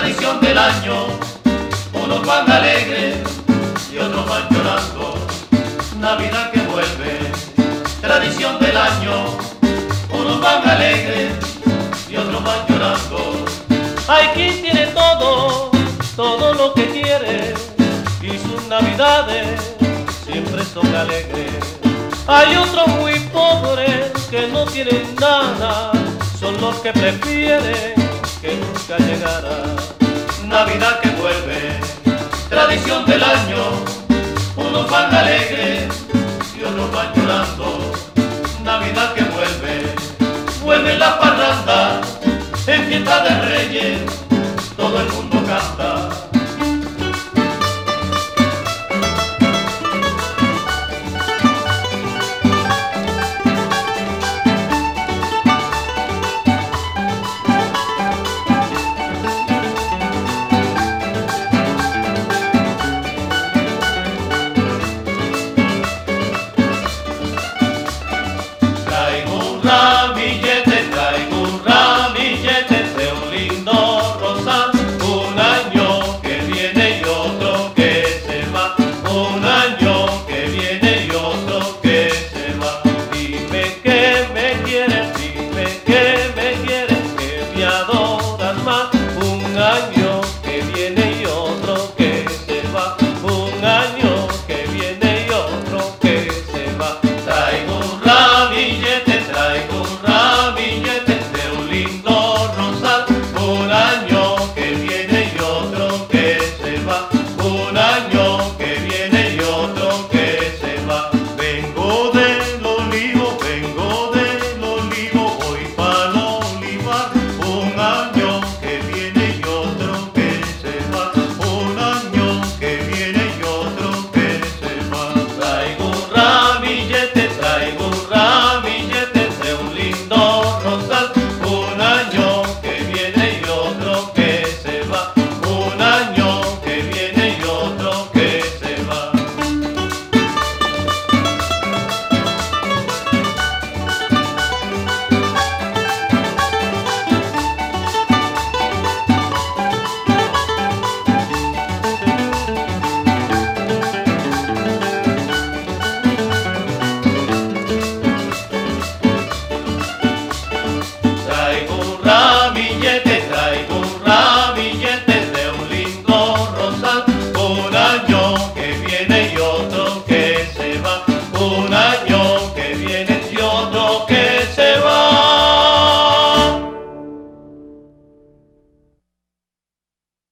tradición del año. Unos van alegres y otros van llorando. Navidad que vuelve, tradición del año. Unos van alegres y otros van llorando. Hay quien tiene todo, todo lo que quiere y sus navidades siempre son alegres. Hay otros muy pobres que no tienen nada, son los que prefieren que nunca llegará. Navidad que vuelve, tradición del año, unos van alegres y otros van llorando. Navidad que vuelve, vuelve la parranda, en fiesta de reyes, todo el mundo canta.